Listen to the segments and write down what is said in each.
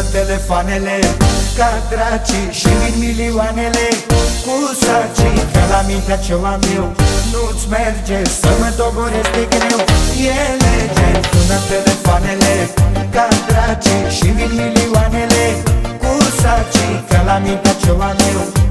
Sună telefoanele ca dracii și vin milioanele. Cu sacii ca la mintea ce o am eu Nu-ți merge să mă doboresc de greu. E legend Sună telefoanele ca dracii și vin milioanele. Cu sacii ca la mintea ce o am eu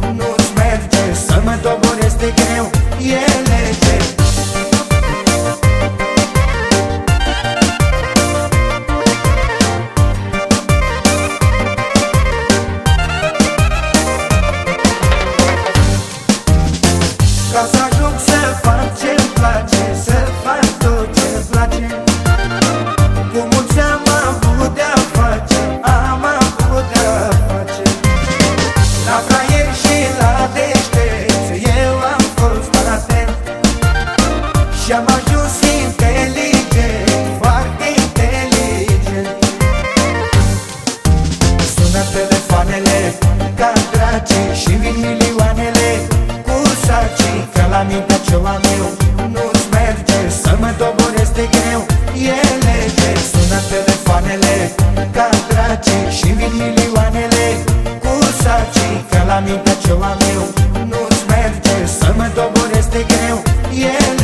Și am ajuns inteligent Foarte inteligent. Sună telefoanele ca dracii și vin milioanele Cu sacii ca la mintea ce o am eu Nu-ți merge. Să mă doboresc de greu E lege. Sună telefoanele ca dracii și vin milioanele Cu sacii ca la mintea ce o am eu Nu-ți merge. Să mă doboresc de greu E lege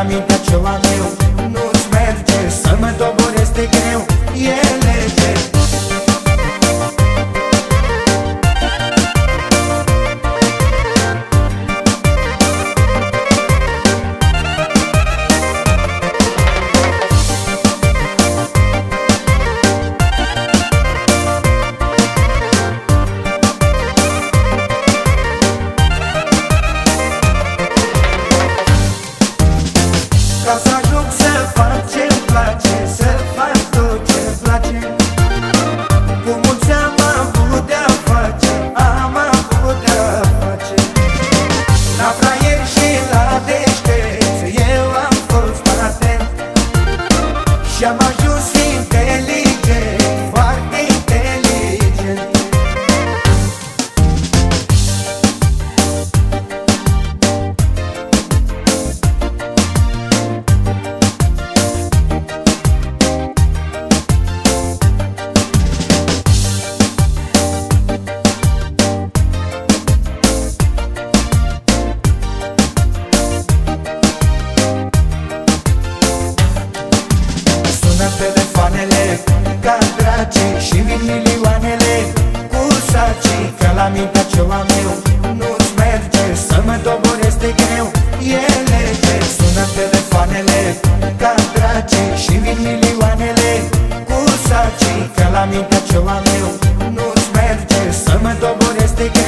sacii ca la mintea ce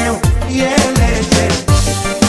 elegeu e elegeu.